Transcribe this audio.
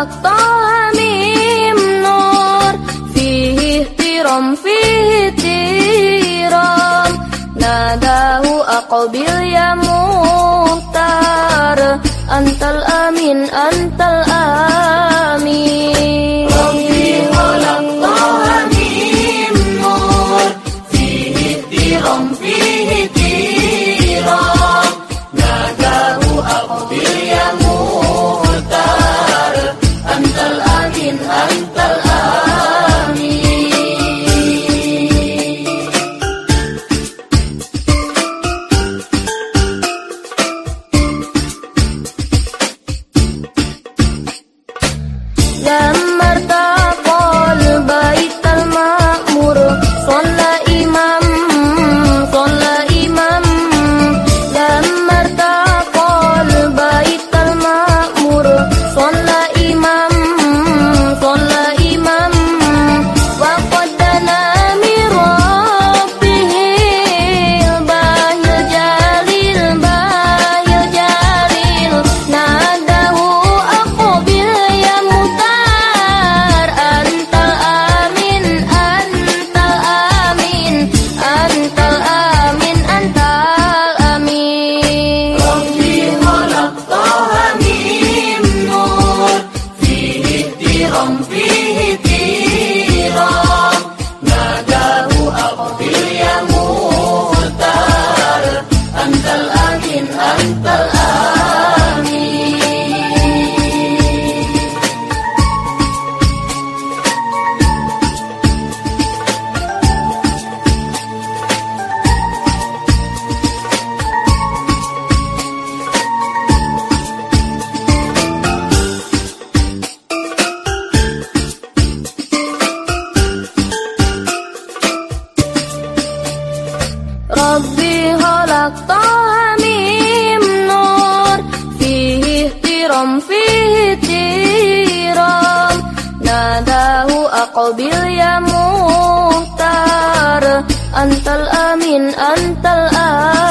Tolong, hai Nur, sihir rom fihir rom. Nah, kau ya antal, amin antal a. ihtiram nadahu aku ya muhtar antal amin antal amin.